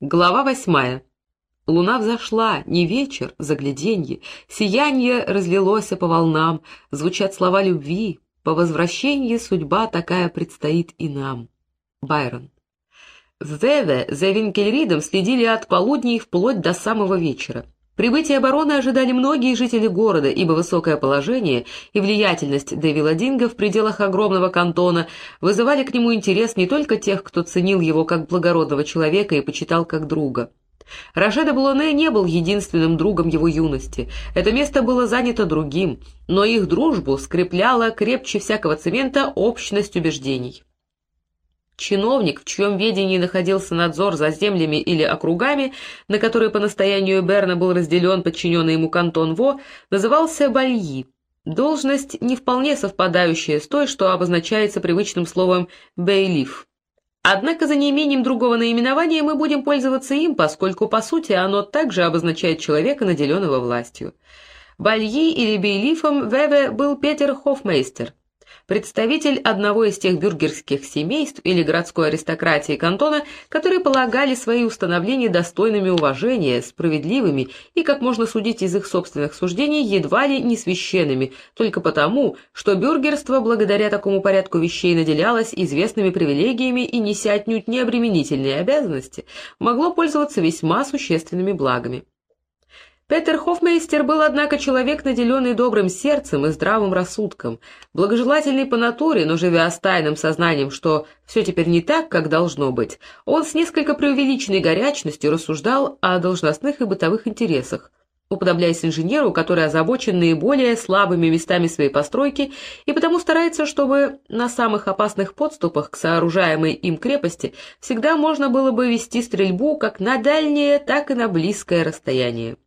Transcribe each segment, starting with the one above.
Глава восьмая. Луна взошла, не вечер, загляденье, Сиянье разлилось по волнам, Звучат слова любви, По возвращенье судьба такая предстоит и нам. Байрон. В Веве за Винкельридом следили от полудней вплоть до самого вечера. Прибытие обороны ожидали многие жители города, ибо высокое положение и влиятельность де Виладинга в пределах огромного кантона вызывали к нему интерес не только тех, кто ценил его как благородного человека и почитал как друга. Роже де Блоне не был единственным другом его юности. Это место было занято другим, но их дружбу скрепляла крепче всякого цемента общность убеждений. Чиновник, в чьем ведении находился надзор за землями или округами, на которые по настоянию Берна был разделен подчиненный ему кантон Во, назывался Бальи. Должность, не вполне совпадающая с той, что обозначается привычным словом «бейлиф». Однако за неимением другого наименования мы будем пользоваться им, поскольку, по сути, оно также обозначает человека, наделенного властью. Бальи или бейлифом Веве был Петер Хофмейстер, представитель одного из тех бюргерских семейств или городской аристократии кантона, которые полагали свои установления достойными уважения, справедливыми и, как можно судить из их собственных суждений, едва ли не священными, только потому, что бюргерство благодаря такому порядку вещей наделялось известными привилегиями и, неся отнюдь необременительные обязанности, могло пользоваться весьма существенными благами. Петер Хофмейстер был, однако, человек, наделенный добрым сердцем и здравым рассудком, благожелательный по натуре, но живя с тайным сознанием, что все теперь не так, как должно быть, он с несколько преувеличенной горячностью рассуждал о должностных и бытовых интересах, уподобляясь инженеру, который озабочен наиболее слабыми местами своей постройки и потому старается, чтобы на самых опасных подступах к сооружаемой им крепости всегда можно было бы вести стрельбу как на дальнее, так и на близкое расстояние.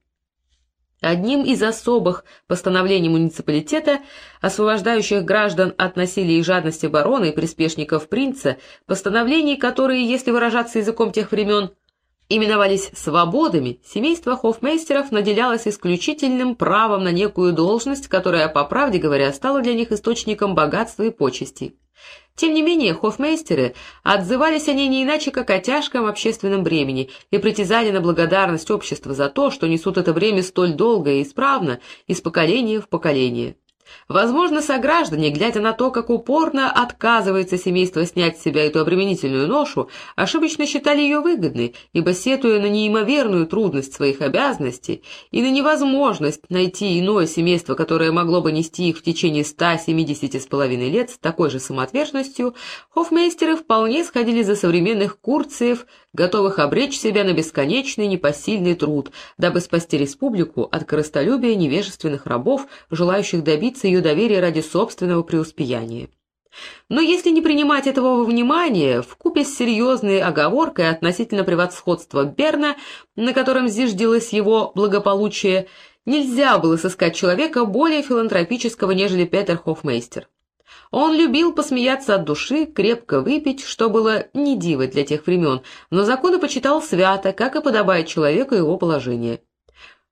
Одним из особых постановлений муниципалитета, освобождающих граждан от насилия и жадности барона и приспешников принца, постановлений, которые, если выражаться языком тех времен, именовались «свободами», семейство хофмейстеров наделялось исключительным правом на некую должность, которая, по правде говоря, стала для них источником богатства и почестей. Тем не менее, хофмейстеры отзывались о ней не иначе, как о тяжком общественном бремени, и притязали на благодарность общества за то, что несут это бремя столь долго и исправно, из поколения в поколение. Возможно, сограждане, глядя на то, как упорно отказывается семейство снять с себя эту обременительную ношу, ошибочно считали ее выгодной, ибо, сетуя на неимоверную трудность своих обязанностей и на невозможность найти иное семейство, которое могло бы нести их в течение 170 с половиной лет с такой же самоотверженностью, хофмейстеры вполне сходили за современных курциев, готовых обречь себя на бесконечный непосильный труд, дабы спасти республику от корыстолюбия невежественных рабов, желающих добиться ее доверия ради собственного преуспеяния. Но если не принимать этого во внимание, вкупе с серьезной оговоркой относительно превосходства Берна, на котором зиждилось его благополучие, нельзя было сыскать человека более филантропического, нежели Петер Хофмейстер. Он любил посмеяться от души, крепко выпить, что было не диво для тех времен, но законы почитал свято, как и подобает человеку его положение.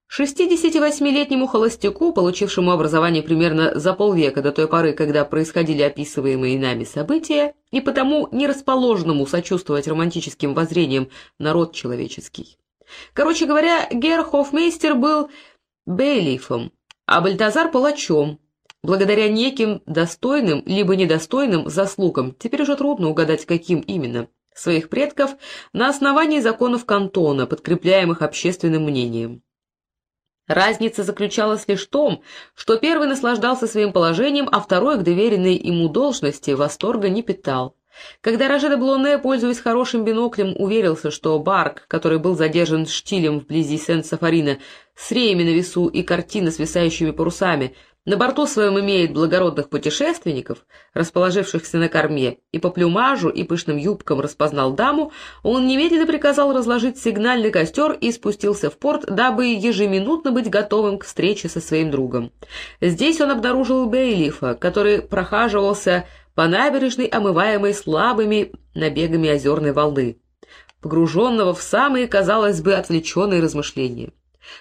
68-летнему холостяку, получившему образование примерно за полвека до той поры, когда происходили описываемые нами события, и потому не расположенному сочувствовать романтическим воззрениям народ человеческий. Короче говоря, Герхофмейстер был бейлифом, а Бальтазар — палачом, благодаря неким достойным либо недостойным заслугам, теперь уже трудно угадать, каким именно, своих предков на основании законов кантона, подкрепляемых общественным мнением. Разница заключалась лишь в том, что первый наслаждался своим положением, а второй к доверенной ему должности восторга не питал. Когда Роже де Блоне, пользуясь хорошим биноклем, уверился, что Барк, который был задержан штилем вблизи Сен-Сафарина, с реями на весу и картина свисающими парусами, на борту своем имеет благородных путешественников, расположившихся на корме, и по плюмажу и пышным юбкам распознал даму, он немедленно приказал разложить сигнальный костер и спустился в порт, дабы ежеминутно быть готовым к встрече со своим другом. Здесь он обнаружил Бейлифа, который прохаживался по набережной, омываемой слабыми набегами озерной волны, погруженного в самые, казалось бы, отвлеченные размышления.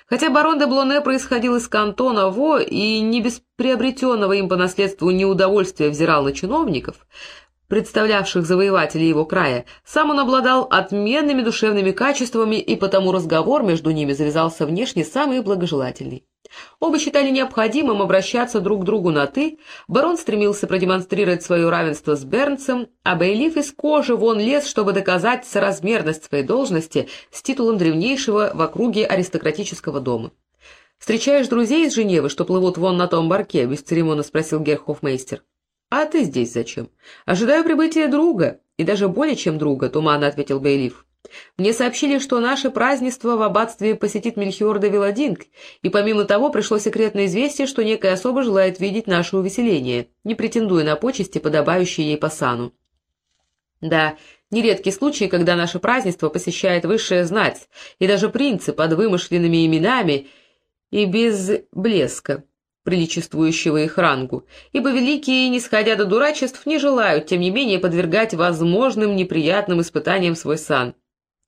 Хотя барон де Блоне происходил из кантона Во и не без приобретенного им по наследству неудовольствия взирал на чиновников, представлявших завоевателей его края, сам он обладал отменными душевными качествами, и потому разговор между ними завязался внешне самый благожелательный. Оба считали необходимым обращаться друг к другу на «ты», барон стремился продемонстрировать свое равенство с Бернцем, а Бейлиф из кожи вон лез, чтобы доказать соразмерность своей должности с титулом древнейшего в округе аристократического дома. «Встречаешь друзей из Женевы, что плывут вон на том барке?» — бесцеремонно спросил Герхофмейстер. «А ты здесь зачем?» «Ожидаю прибытия друга, и даже более чем друга», — туманно ответил Бейлиф. Мне сообщили, что наше празднество в аббатстве посетит Мельхиор де Виладинг, и помимо того пришло секретное известие, что некая особа желает видеть наше увеселение, не претендуя на почести, подобающие ей по сану. Да, нередки случаи, когда наше празднество посещает высшая знать, и даже принцы под вымышленными именами и без блеска, приличествующего их рангу, ибо великие, не сходя до дурачеств, не желают, тем не менее, подвергать возможным неприятным испытаниям свой сан.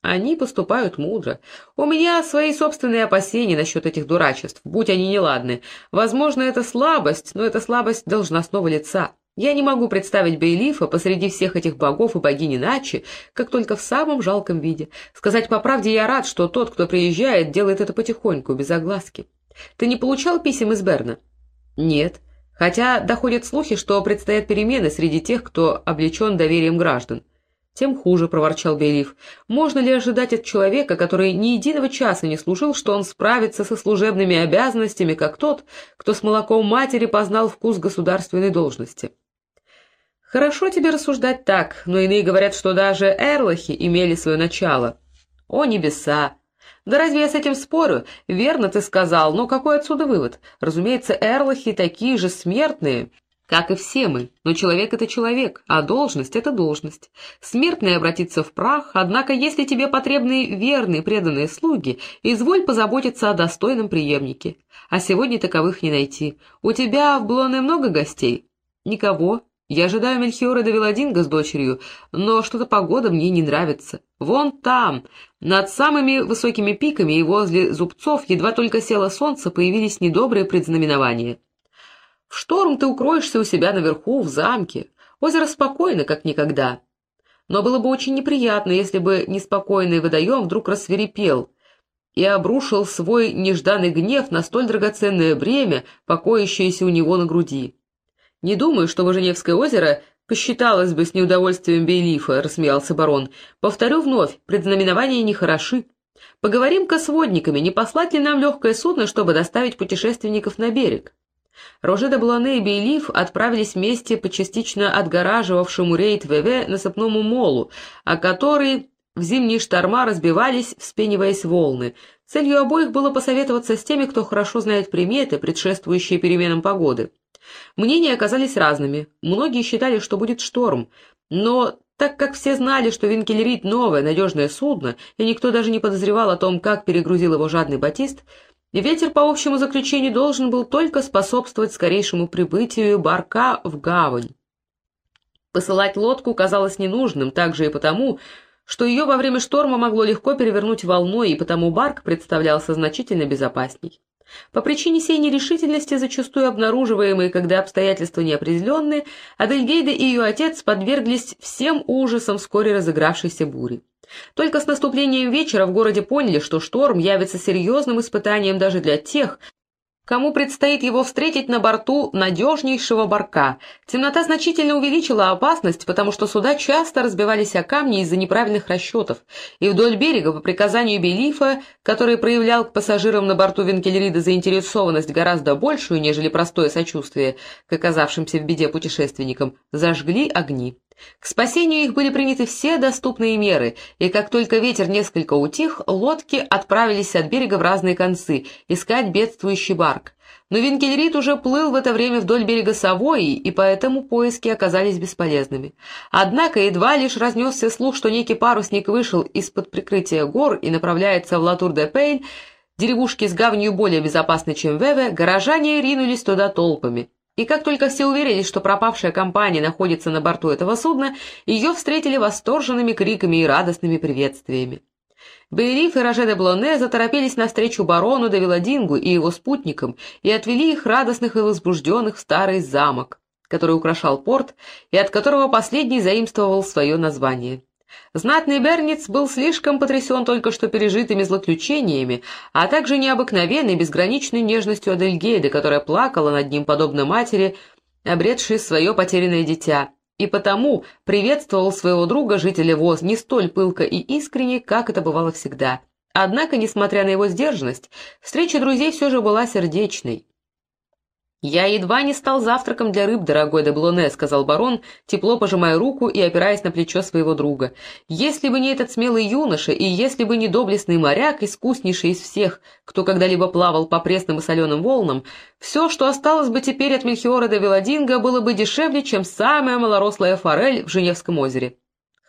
Они поступают мудро. У меня свои собственные опасения насчет этих дурачеств, будь они неладны. Возможно, это слабость, но это слабость должностного лица. Я не могу представить Бейлифа посреди всех этих богов и богинь иначе, как только в самом жалком виде. Сказать по правде, я рад, что тот, кто приезжает, делает это потихоньку, без огласки. Ты не получал писем из Берна? Нет. Хотя доходят слухи, что предстоят перемены среди тех, кто облечен доверием граждан. «Тем хуже», — проворчал Белив. «Можно ли ожидать от человека, который ни единого часа не служил, что он справится со служебными обязанностями, как тот, кто с молоком матери познал вкус государственной должности?» «Хорошо тебе рассуждать так, но иные говорят, что даже эрлахи имели свое начало». «О небеса! Да разве я с этим спорю? Верно ты сказал, но какой отсюда вывод? Разумеется, эрлахи такие же смертные, как и все мы, но человек — это человек, а должность — это должность. Смертный обратится в прах, однако если тебе потребны верные преданные слуги, изволь позаботиться о достойном преемнике. А сегодня таковых не найти. У тебя в Блоне много гостей? Никого. Я ожидаю Мельхиора де Велодинга с дочерью, но что-то погода мне не нравится. Вон там, над самыми высокими пиками и возле зубцов, едва только село солнце, появились недобрые предзнаменования. В шторм ты укроешься у себя наверху, в замке. Озеро спокойно, как никогда. Но было бы очень неприятно, если бы неспокойный водоем вдруг рассверепел и обрушил свой нежданный гнев на столь драгоценное бремя, покоящееся у него на груди. «Не думаю, что Важеневское озеро посчиталось бы с неудовольствием Бейлифа», — рассмеялся барон. «Повторю вновь, предзнаменования нехороши. Поговорим-ка с водниками, не послать ли нам легкое судно, чтобы доставить путешественников на берег?» Роже де Блане и Бейлиф отправились вместе по частично отгораживавшему рейд ВВ насыпному молу, о который в зимние шторма разбивались, вспениваясь волны. Целью обоих было посоветоваться с теми, кто хорошо знает приметы, предшествующие переменам погоды. Мнения оказались разными. Многие считали, что будет шторм, но так как все знали, что Винкелерит — новое, надежное судно, и никто даже не подозревал о том, как перегрузил его жадный Батист, Ветер, по общему заключению, должен был только способствовать скорейшему прибытию барка в гавань. Посылать лодку казалось ненужным, также и потому, что ее во время шторма могло легко перевернуть волной, и потому барк представлялся значительно безопасней. По причине сей нерешительности, зачастую обнаруживаемой, когда обстоятельства неопределенные, Адельгейда и ее отец подверглись всем ужасам вскоре разыгравшейся бури. Только с наступлением вечера в городе поняли, что шторм явится серьезным испытанием даже для тех, кому предстоит его встретить на борту надежнейшего барка. Темнота значительно увеличила опасность, потому что суда часто разбивались о камни из-за неправильных расчетов, и вдоль берега, по приказанию Белифа, который проявлял к пассажирам на борту Венкелерида заинтересованность гораздо большую, нежели простое сочувствие к оказавшимся в беде путешественникам, зажгли огни. К спасению их были приняты все доступные меры, и как только ветер несколько утих, лодки отправились от берега в разные концы искать бедствующий барк. Но Винкельрид уже плыл в это время вдоль берега Савои, и поэтому поиски оказались бесполезными. Однако едва лишь разнесся слух, что некий парусник вышел из-под прикрытия гор и направляется в Латур-де-Пейль, деревушки с гаванью более безопасны, чем Веве, горожане ринулись туда толпами. И как только все уверились, что пропавшая компания находится на борту этого судна, ее встретили восторженными криками и радостными приветствиями. Бейлиф и Роже де Блоне заторопились навстречу барону де Виладингу и его спутникам и отвели их радостных и возбужденных в старый замок. который украшал порт и от которого последний заимствовал свое название. Знатный Берниц был слишком потрясен только что пережитыми злоключениями, а также необыкновенной безграничной нежностью Адельгейды, которая плакала над ним подобно матери, обретшей свое потерянное дитя, и потому приветствовал своего друга, жителя ВОЗ, не столь пылко и искренне, как это бывало всегда. Однако, несмотря на его сдержанность, встреча друзей все же была сердечной. «Я едва не стал завтраком для рыб, дорогой де Блоне», — сказал барон, тепло пожимая руку и опираясь на плечо своего друга. «Если бы не этот смелый юноша, и если бы не доблестный моряк, искуснейший из всех, кто когда-либо плавал по пресным и соленым волнам, все, что осталось бы теперь от Мельхиора де Велодинга, было бы дешевле, чем самая малорослая форель в Женевском озере».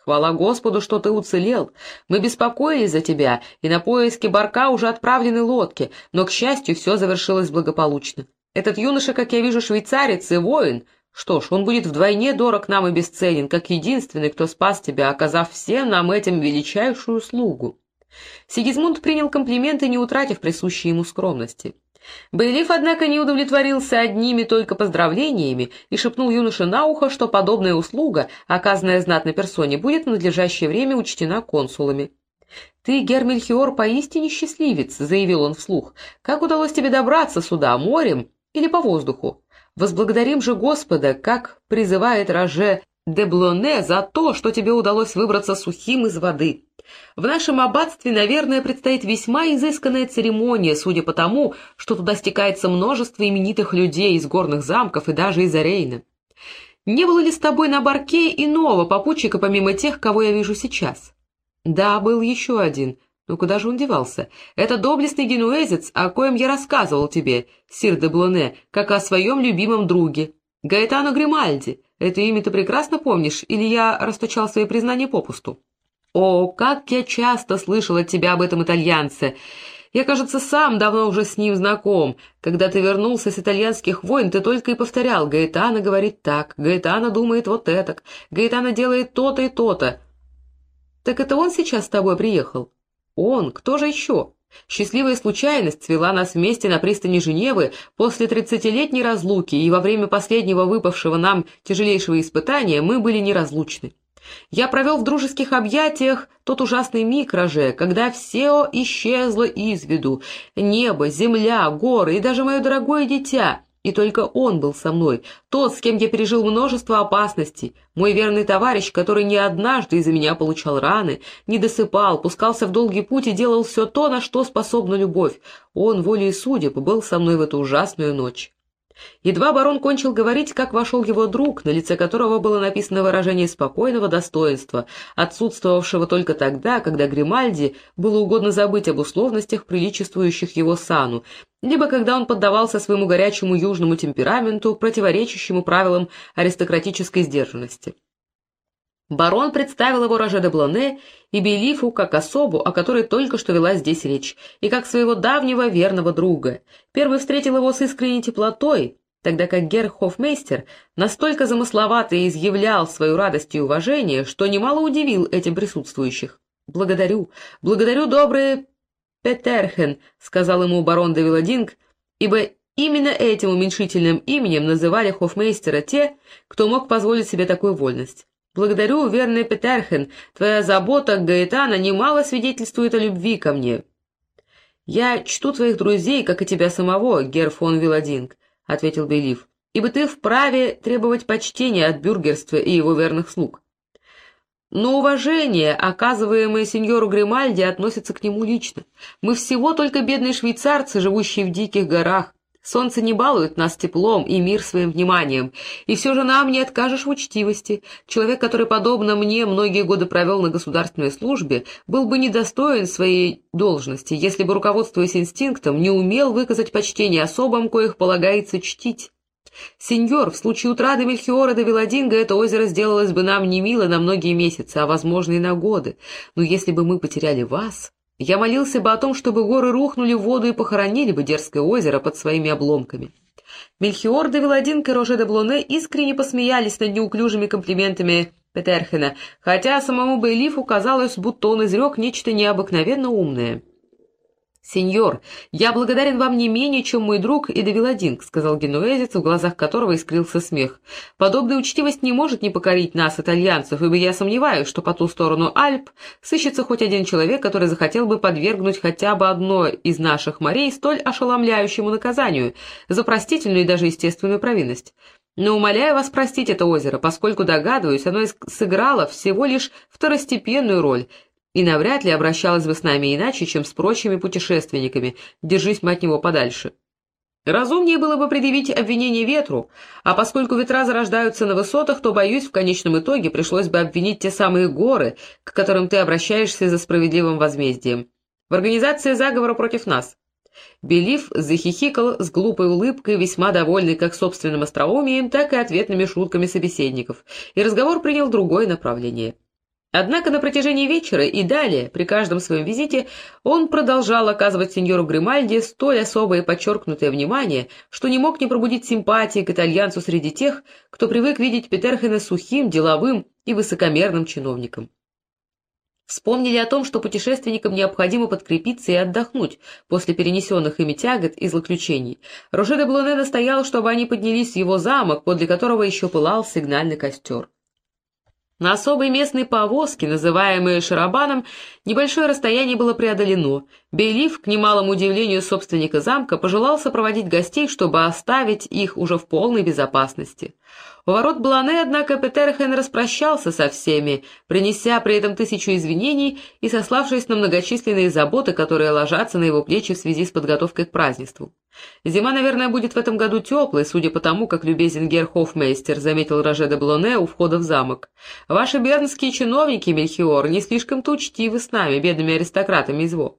«Хвала Господу, что ты уцелел. Мы беспокоились за тебя, и на поиски барка уже отправлены лодки, но, к счастью, все завершилось благополучно. Этот юноша, как я вижу, швейцарец и воин. Что ж, он будет вдвойне дорог нам и бесценен, как единственный, кто спас тебя, оказав всем нам этим величайшую услугу». Сигизмунд принял комплименты, не утратив присущей ему скромности. Бейлиф, однако, не удовлетворился одними только поздравлениями и шепнул юноше на ухо, что подобная услуга, оказанная знатной персоне, будет в надлежащее время учтена консулами. «Ты, Гермельхиор, поистине счастливец», — заявил он вслух. «Как удалось тебе добраться сюда, морем или по воздуху. Возблагодарим же Господа, как призывает Роже де Блоне, за то, что тебе удалось выбраться сухим из воды. В нашем аббатстве, наверное, предстоит весьма изысканная церемония, судя по тому, что туда стекается множество именитых людей из горных замков и даже из Арейна. Не было ли с тобой на барке иного попутчика, помимо тех, кого я вижу сейчас? Да, был еще один, ну куда же он девался? Это доблестный генуэзец, о коем я рассказывал тебе, сир де Блоне, как о своем любимом друге. Гаэтано Гримальди. Это имя ты прекрасно помнишь, или я расточал свои признания попусту? О, как я часто слышал от тебя об этом итальянце! Я, кажется, сам давно уже с ним знаком. Когда ты вернулся с итальянских войн, ты только и повторял, Гаэтано говорит так, Гаэтано думает вот это, Гаэтано делает то-то и то-то. Так это он сейчас с тобой приехал? Он, кто же еще? Счастливая случайность свела нас вместе на пристани Женевы после тридцатилетней разлуки, и во время последнего выпавшего нам тяжелейшего испытания мы были неразлучны. Я провел в дружеских объятиях тот ужасный миг, Роже, когда все исчезло из виду. Небо, земля, горы и даже мое дорогое дитя. И только он был со мной, тот, с кем я пережил множество опасностей, мой верный товарищ, который не однажды из-за меня получал раны, не досыпал, пускался в долгий путь и делал все то, на что способна любовь. Он, волей судеб, был со мной в эту ужасную ночь. Едва барон кончил говорить, как вошел его друг, на лице которого было написано выражение спокойного достоинства, отсутствовавшего только тогда, когда Гримальди было угодно забыть об условностях, приличествующих его сану, либо когда он поддавался своему горячему южному темпераменту, противоречащему правилам аристократической сдержанности. Барон представил его Роже де Блоне и Белифу как особу, о которой только что вела здесь речь, и как своего давнего верного друга. Первый встретил его с искренней теплотой, тогда как Герр Хофмейстер настолько замысловато изъявлял свою радость и уважение, что немало удивил этим присутствующих. «Благодарю, благодарю, добрый Петерхен», — сказал ему барон де Виладинг, ибо именно этим уменьшительным именем называли Хофмейстера те, кто мог позволить себе такую вольность. Благодарю, верный Петерхен, твоя забота Гаэтана немало свидетельствует о любви ко мне. Я чту твоих друзей, как и тебя самого, Гер фон Виладинг, — ответил Белив, — ибо ты вправе требовать почтения от бюргерства и его верных слуг. Но уважение, оказываемое сеньору Гримальди, относится к нему лично. Мы всего только бедные швейцарцы, живущие в диких горах, Солнце не балует нас теплом и мир своим вниманием, и все же нам не откажешь в учтивости. Человек, который, подобно мне, многие годы провел на государственной службе, был бы недостоин своей должности, если бы, руководствуясь инстинктом, не умел выказать почтение особам, коих полагается чтить. Сеньор, в случае утраты Мельхиора до Велодинга это озеро сделалось бы нам не мило на многие месяцы, а, возможно, и на годы. Но если бы мы потеряли вас... Я молился бы о том, чтобы горы рухнули в воду и похоронили бы дерзкое озеро под своими обломками. Мельхиор де Велодинг и Роже де Блоне искренне посмеялись над неуклюжими комплиментами Петерхена, хотя самому Бейлифу казалось, будто он изрек нечто необыкновенно умное. «Сеньор, я благодарен вам не менее, чем мой друг и Девиладинг», — сказал генуэзец, в глазах которого искрился смех. «Подобная учтивость не может не покорить нас, итальянцев, ибо я сомневаюсь, что по ту сторону Альп сыщется хоть один человек, который захотел бы подвергнуть хотя бы одно из наших морей столь ошеломляющему наказанию за простительную и даже естественную провинность. Но умоляю вас простить это озеро, поскольку, догадываюсь, оно сыграло всего лишь второстепенную роль, и навряд ли обращалась бы с нами иначе, чем с прочими путешественниками, держись мы от него подальше. Разумнее было бы предъявить обвинение ветру, а поскольку ветра зарождаются на высотах, то, боюсь, в конечном итоге пришлось бы обвинить те самые горы, к которым ты обращаешься за справедливым возмездием. В организации заговора против нас. Белив захихикал с глупой улыбкой, весьма довольный как собственным остроумием, так и ответными шутками собеседников, и разговор принял другое направление. Однако на протяжении вечера и далее, при каждом своем визите, он продолжал оказывать сеньору Гримальди столь особое и подчеркнутое внимание, что не мог не пробудить симпатии к итальянцу среди тех, кто привык видеть Петерхена сухим, деловым и высокомерным чиновником. Вспомнили о том, что путешественникам необходимо подкрепиться и отдохнуть после перенесенных ими тягот и злоключений. Роже де Блоне настоял, чтобы они поднялись в его замок, подле которого еще пылал сигнальный костер. На особой местной повозке, называемой шарабаном, небольшое расстояние было преодолено. Бейлиф, к немалому удивлению собственника замка, пожелал сопроводить гостей, чтобы оставить их уже в полной безопасности. У ворот Блане, однако, Петерхен распрощался со всеми, принеся при этом тысячу извинений и сославшись на многочисленные заботы, которые ложатся на его плечи в связи с подготовкой к празднеству. «Зима, наверное, будет в этом году теплой, судя по тому, как любезен герхофмейстер», — заметил Роже де Блоне у входа в замок. «Ваши бернские чиновники, Мельхиор, не слишком-то учтивы с нами, бедными аристократами из Во».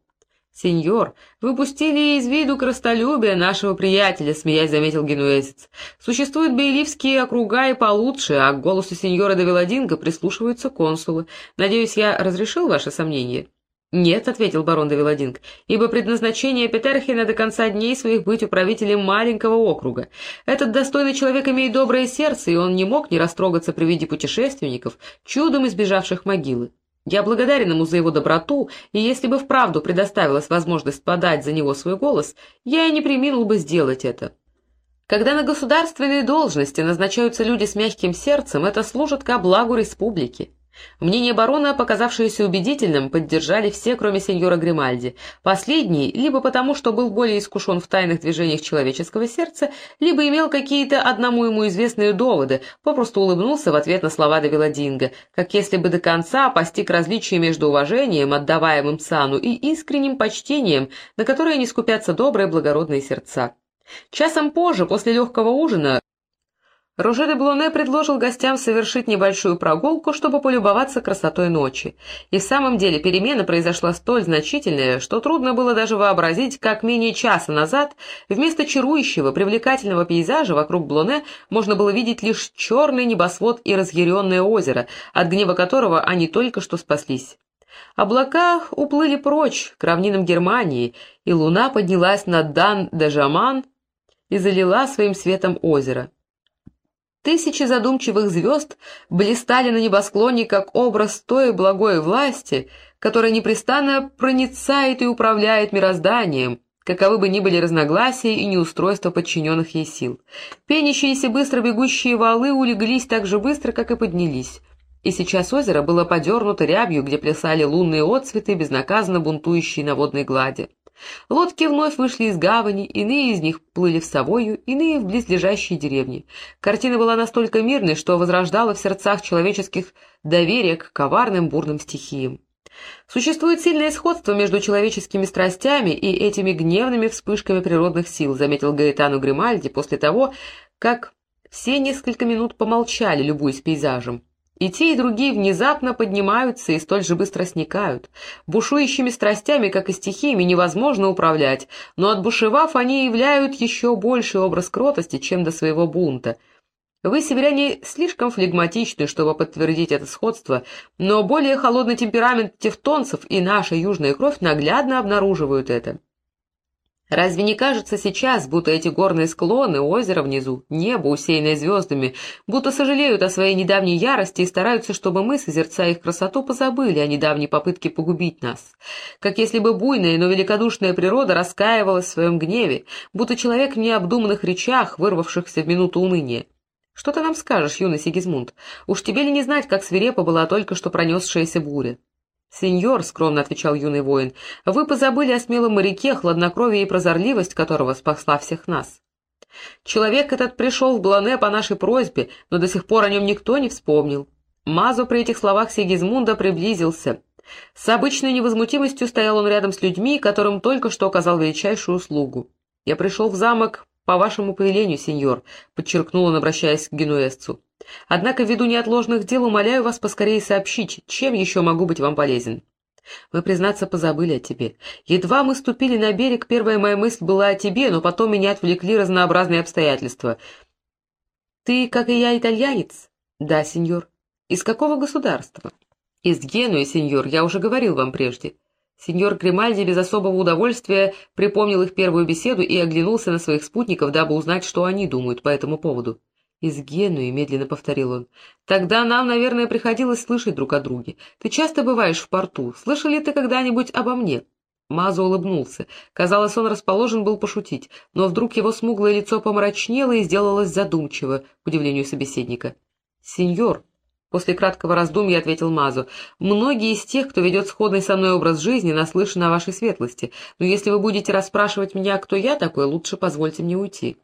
«Сеньор, вы пустили из виду крастолюбие нашего приятеля», — смеясь заметил генуэзец. «Существуют бейливские округа и получше, а к голосу сеньора де прислушиваются консулы. Надеюсь, я разрешил ваше сомнение?» «Нет», — ответил барон де Велодинг, «ибо предназначение Петерхина до конца дней своих быть управителем маленького округа. Этот достойный человек имеет доброе сердце, и он не мог не растрогаться при виде путешественников, чудом избежавших могилы. Я благодарен ему за его доброту, и если бы вправду предоставилась возможность подать за него свой голос, я и не приминул бы сделать это. Когда на государственные должности назначаются люди с мягким сердцем, это служит ко благу республики. Мнение барона, показавшееся убедительным, поддержали все, кроме сеньора Гримальди. Последний, либо потому, что был более искушен в тайных движениях человеческого сердца, либо имел какие-то одному ему известные доводы, попросту улыбнулся в ответ на слова Давиладинга, как если бы до конца постиг различие между уважением, отдаваемым сану, и искренним почтением, на которое не скупятся добрые благородные сердца. Часом позже, после легкого ужина, Роже де Блоне предложил гостям совершить небольшую прогулку, чтобы полюбоваться красотой ночи. И в самом деле перемена произошла столь значительная, что трудно было даже вообразить, как менее часа назад вместо чарующего, привлекательного пейзажа вокруг Блоне можно было видеть лишь черный небосвод и разъяренное озеро, от гнева которого они только что спаслись. Облака уплыли прочь к равнинам Германии, и луна поднялась над Дан-де-Жаман и залила своим светом озеро. Тысячи задумчивых звезд блистали на небосклоне как образ той благой власти, которая непрестанно проницает и управляет мирозданием, каковы бы ни были разногласия и неустройства подчиненных ей сил. Пенящиеся быстро бегущие валы улеглись так же быстро, как и поднялись. И сейчас озеро было подернуто рябью, где плясали лунные отцветы, безнаказанно бунтующие на водной глади. Лодки вновь вышли из гавани, иные из них плыли в Савою, иные в близлежащие деревни. Картина была настолько мирной, что возрождала в сердцах человеческих доверие к коварным бурным стихиям. Существует сильное сходство между человеческими страстями и этими гневными вспышками природных сил, заметил Гаэтану Гримальди после того, как все несколько минут помолчали, любуясь пейзажем. И те, и другие внезапно поднимаются и столь же быстро сникают. Бушующими страстями, как и стихиями, невозможно управлять, но отбушевав, они являют еще больший образ кротости, чем до своего бунта. Вы, северяне, слишком флегматичны, чтобы подтвердить это сходство, но более холодный темперамент тевтонцев и наша южная кровь наглядно обнаруживают это. Разве не кажется сейчас, будто эти горные склоны, озеро внизу, небо, усеянное звездами, будто сожалеют о своей недавней ярости и стараются, чтобы мы, созерцая их красоту, позабыли о недавней попытке погубить нас? Как если бы буйная, но великодушная природа раскаивалась в своем гневе, будто человек в необдуманных речах, вырвавшихся в минуту уныния. Что ты нам скажешь, юный Сигизмунд? Уж тебе ли не знать, как свирепо была только что пронесшаяся буря? «Сеньор», — скромно отвечал юный воин, — «вы позабыли о смелом моряке, хладнокровие и прозорливость которого спасла всех нас. Человек этот пришел в Блане по нашей просьбе, но до сих пор о нем никто не вспомнил». Мазу при этих словах Сигизмунда приблизился. С обычной невозмутимостью стоял он рядом с людьми, которым только что оказал величайшую услугу. «Я пришел в замок по вашему повелению, сеньор», — подчеркнул он, обращаясь к генуэзцу. Однако ввиду неотложных дел умоляю вас поскорее сообщить, чем еще могу быть вам полезен. Мы, признаться, позабыли о тебе. Едва мы ступили на берег, первая моя мысль была о тебе, но потом меня отвлекли разнообразные обстоятельства. Ты, как и я, итальянец? Да, сеньор. Из какого государства? Из Генуи, сеньор, я уже говорил вам прежде. Сеньор Гримальди без особого удовольствия припомнил их первую беседу и оглянулся на своих спутников, дабы узнать, что они думают по этому поводу. «Из Генуи», — медленно повторил он. «Тогда нам, наверное, приходилось слышать друг о друге. Ты часто бываешь в порту. Слышал ли ты когда-нибудь обо мне?» Мазо улыбнулся. Казалось, он расположен был пошутить, но вдруг его смуглое лицо помрачнело и сделалось задумчиво, к удивлению собеседника. «Сеньор», — после краткого раздумья ответил Мазо, — «многие из тех, кто ведет сходный со мной образ жизни, наслышаны о вашей светлости, но если вы будете расспрашивать меня, кто я такой, лучше позвольте мне уйти».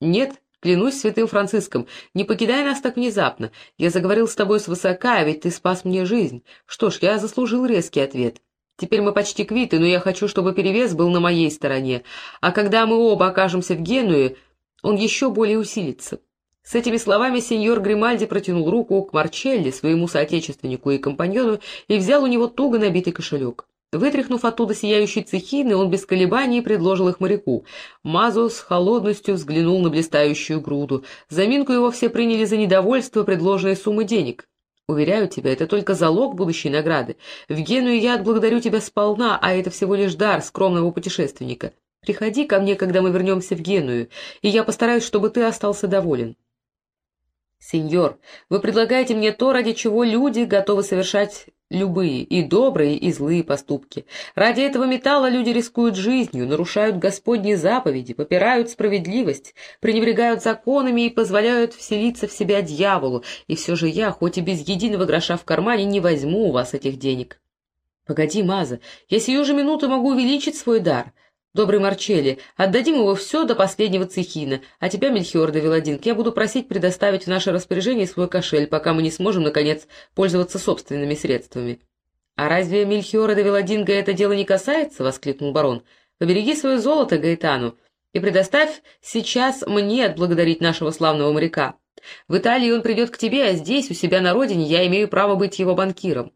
«Нет», Клянусь святым Франциском, не покидай нас так внезапно. Я заговорил с тобой свысока, ведь ты спас мне жизнь. Что ж, я заслужил резкий ответ. Теперь мы почти квиты, но я хочу, чтобы перевес был на моей стороне. А когда мы оба окажемся в Генуе, он еще более усилится». С этими словами сеньор Гримальди протянул руку к Марчелли, своему соотечественнику и компаньону, и взял у него туго набитый кошелек. Вытряхнув оттуда сияющие цехины, он без колебаний предложил их моряку. Мазо с холодностью взглянул на блистающую груду. Заминку его все приняли за недовольство предложенной суммы денег. «Уверяю тебя, это только залог будущей награды. В Геную я отблагодарю тебя сполна, а это всего лишь дар скромного путешественника. Приходи ко мне, когда мы вернемся в Геную, и я постараюсь, чтобы ты остался доволен». «Сеньор, вы предлагаете мне то, ради чего люди готовы совершать любые, и добрые, и злые поступки. Ради этого металла люди рискуют жизнью, нарушают Господние заповеди, попирают справедливость, пренебрегают законами и позволяют вселиться в себя дьяволу, и все же я, хоть и без единого гроша в кармане, не возьму у вас этих денег. Погоди, Маза, я сию же минуту могу увеличить свой дар. Добрый Марчелли, отдадим его все до последнего цехина, а тебя, Мельхиор де Виладинг, я буду просить предоставить в наше распоряжение свой кошель, пока мы не сможем, наконец, пользоваться собственными средствами. — А разве Мельхиора де Виладинга это дело не касается? — воскликнул барон. — Побереги свое золото, Гаэтану, и предоставь сейчас мне отблагодарить нашего славного моряка. В Италии он придет к тебе, а здесь, у себя на родине, я имею право быть его банкиром.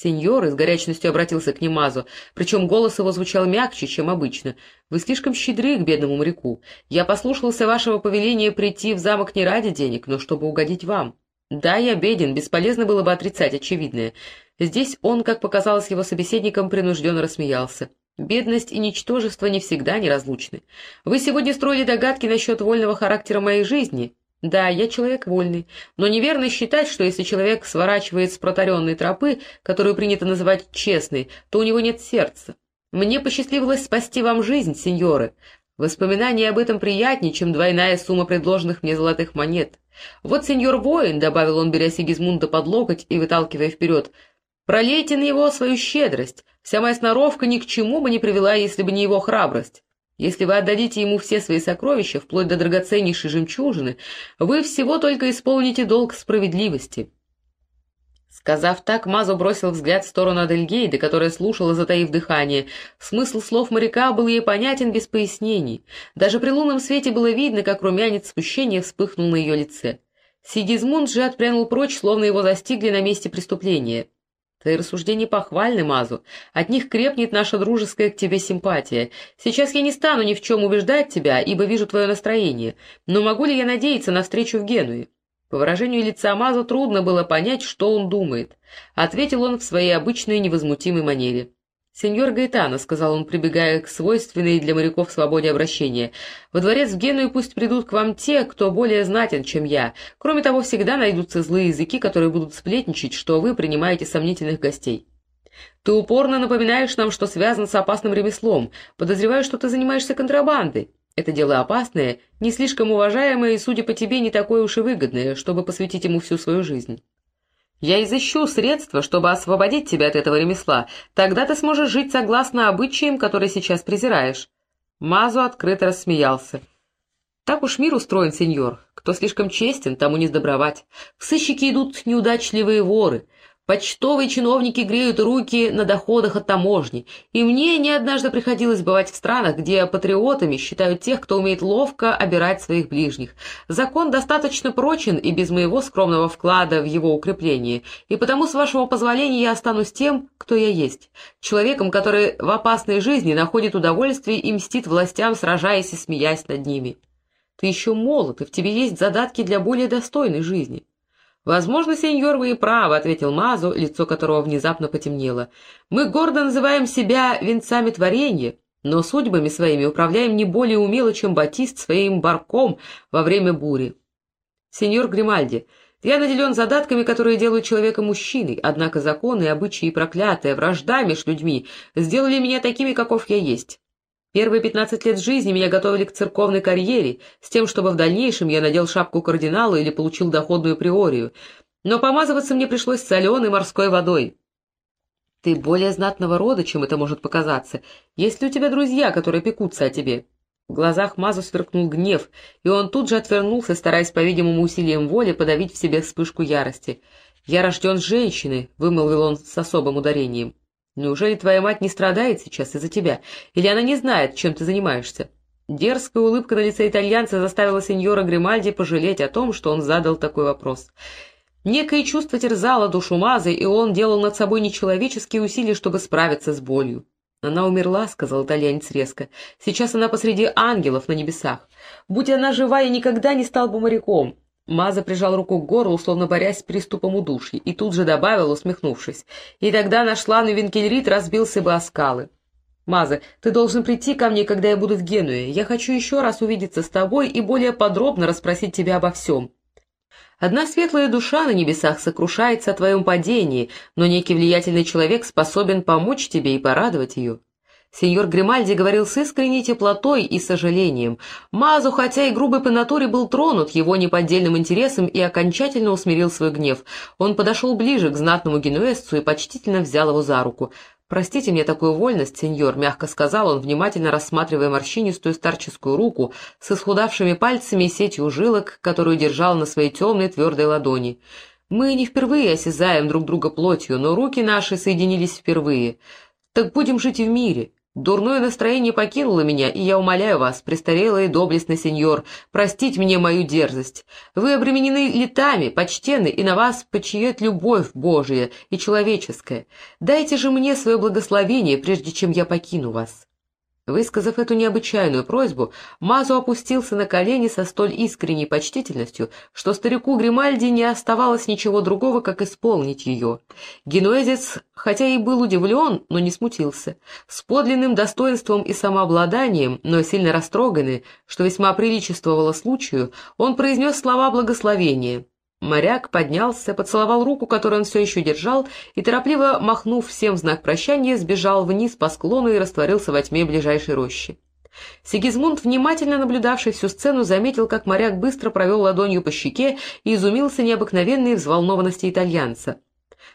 Сеньор с горячностью обратился к Немазу, причем голос его звучал мягче, чем обычно. «Вы слишком щедры к бедному моряку. Я послушался вашего повеления прийти в замок не ради денег, но чтобы угодить вам. Да, я беден, бесполезно было бы отрицать очевидное». Здесь он, как показалось его собеседникам, принужденно рассмеялся. Бедность и ничтожество не всегда неразлучны. Вы сегодня строили догадки насчет вольного характера моей жизни, да, я человек вольный, но неверно считать, что если человек сворачивает с протаренной тропы, которую принято называть честной, то у него нет сердца. Мне посчастливилось спасти вам жизнь, сеньоры. Воспоминание об этом приятнее, чем двойная сумма предложенных мне золотых монет. Вот сеньор воин, — добавил он, беря Сигизмунда под локоть и выталкивая вперед, — пролейте на его свою щедрость. Вся моя сноровка ни к чему бы не привела, если бы не его храбрость. Если вы отдадите ему все свои сокровища, вплоть до драгоценнейшей жемчужины, вы всего только исполните долг справедливости». Сказав так, Мазо бросил взгляд в сторону Адельгейды, которая слушала, затаив дыхание. Смысл слов моряка был ей понятен без пояснений. Даже при лунном свете было видно, как румянец смущения вспыхнул на ее лице. Сигизмунд же отпрянул прочь, словно его застигли на месте преступления. Твои рассуждения похвальны, Мазу. От них крепнет наша дружеская к тебе симпатия. Сейчас я не стану ни в чем убеждать тебя, ибо вижу твое настроение. Но могу ли я надеяться на встречу в Генуе?» По выражению лица Мазу трудно было понять, что он думает. Ответил он в своей обычной невозмутимой манере. «Сеньор Гайтано», — сказал он, прибегая к свойственной для моряков свободе обращения, — «во дворец в Геную пусть придут к вам те, кто более знатен, чем я. Кроме того, всегда найдутся злые языки, которые будут сплетничать, что вы принимаете сомнительных гостей». «Ты упорно напоминаешь нам, что связан с опасным ремеслом. Подозреваю, что ты занимаешься контрабандой. Это дело опасное, не слишком уважаемое и, судя по тебе, не такое уж и выгодное, чтобы посвятить ему всю свою жизнь». Я изыщу средства, чтобы освободить тебя от этого ремесла. Тогда ты сможешь жить согласно обычаям, которые сейчас презираешь». Мазу открыто рассмеялся. «Так уж мир устроен, сеньор. Кто слишком честен, тому не сдобровать. В сыщики идут неудачливые воры. Почтовые чиновники греют руки на доходах от таможни, и мне не однажды приходилось бывать в странах, где патриотами считают тех, кто умеет ловко обирать своих ближних. Закон достаточно прочен и без моего скромного вклада в его укрепление, и потому, с вашего позволения, я останусь тем, кто я есть, человеком, который в опасной жизни находит удовольствие и мстит властям, сражаясь и смеясь над ними. Ты еще молод, и в тебе есть задатки для более достойной жизни. «Возможно, сеньор, вы и правы», — ответил Мазу, лицо которого внезапно потемнело. «Мы гордо называем себя венцами творения, но судьбами своими управляем не более умело, чем Батист своим барком во время бури». «Сеньор Гримальди, я наделен задатками, которые делают человека мужчиной, однако законы, обычаи и проклятая вражда между людьми сделали меня такими, каков я есть. Первые пятнадцать лет жизни меня готовили к церковной карьере, с тем, чтобы в дальнейшем я надел шапку кардинала или получил доходную приорию, но помазываться мне пришлось соленой морской водой. Ты более знатного рода, чем это может показаться. Есть ли у тебя друзья, которые пекутся о тебе?» В глазах Мазу сверкнул гнев, и он тут же отвернулся, стараясь, по-видимому, усилием воли подавить в себе вспышку ярости. «Я рожден женщиной», — вымолвил он с особым ударением. Неужели твоя мать не страдает сейчас из-за тебя? Или она не знает, чем ты занимаешься?» Дерзкая улыбка на лице итальянца заставила сеньора Гримальди пожалеть о том, что он задал такой вопрос. Некое чувство терзало душу Мазы, и он делал над собой нечеловеческие усилия, чтобы справиться с болью. «Она умерла», — сказал итальянец резко. «Сейчас она посреди ангелов на небесах. Будь она жива, я никогда не стал бы моряком. Маза прижал руку к горлу, словно борясь с приступом удушья, и тут же добавил, усмехнувшись. «И тогда наш славный Винкельрит разбился бы о скалы». «Маза, ты должен прийти ко мне, когда я буду в Генуе. Я хочу еще раз увидеться с тобой и более подробно расспросить тебя обо всем». Одна светлая душа на небесах сокрушается о твоем падении, но некий влиятельный человек способен помочь тебе и порадовать ее. Сеньор Гримальди говорил с искренней теплотой и сожалением. Мазу, хотя и грубый по натуре, был тронут его неподдельным интересом и окончательно усмирил свой гнев. Он подошел ближе к знатному генуэзцу и почтительно взял его за руку. «Простите мне такую вольность, сеньор», — мягко сказал он, внимательно рассматривая морщинистую старческую руку с исхудавшими пальцами и сетью жилок, которую держал на своей темной твердой ладони. «Мы не впервые осязаем друг друга плотью, но руки наши соединились впервые. Так будем жить и в мире. Дурное настроение покинуло меня, и я умоляю вас, престарелый и доблестный сеньор, простить мне мою дерзость. Вы обременены летами, почтены, и на вас почиет любовь Божия и человеческая. Дайте же мне свое благословение, прежде чем я покину вас». Высказав эту необычайную просьбу, Мазу опустился на колени со столь искренней почтительностью, что старику Гримальди не оставалось ничего другого, как исполнить ее. Генуэзец, хотя и был удивлен, но не смутился. С подлинным достоинством и самообладанием, но сильно растроганный, что весьма приличествовало случаю, он произнес слова благословения — Моряк поднялся, поцеловал руку, которую он все еще держал, и, торопливо махнув всем в знак прощания, сбежал вниз по склону и растворился во тьме ближайшей рощи. Сигизмунд, внимательно наблюдавший всю сцену, заметил, как моряк быстро провел ладонью по щеке и изумился необыкновенной взволнованности итальянца.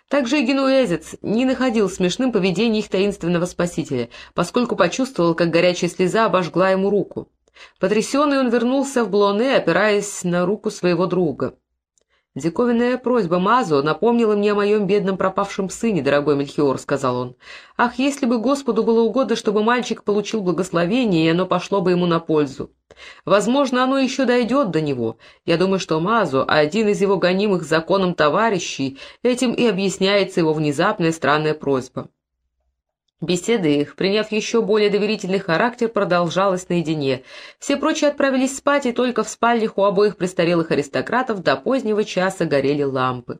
Также и генуэзец не находил смешным поведение их таинственного спасителя, поскольку почувствовал, как горячая слеза обожгла ему руку. Потрясенный он вернулся в Блоне, опираясь на руку своего друга. «Диковинная просьба Мазу напомнила мне о моем бедном пропавшем сыне, дорогой Мельхиор», — сказал он. «Ах, если бы Господу было угодно, чтобы мальчик получил благословение, и оно пошло бы ему на пользу. Возможно, оно еще дойдет до него. Я думаю, что Мазу, один из его гонимых законом товарищей, этим и объясняется его внезапная странная просьба». Беседа их, приняв еще более доверительный характер, продолжалась наедине. Все прочие отправились спать, и только в спальнях у обоих престарелых аристократов до позднего часа горели лампы.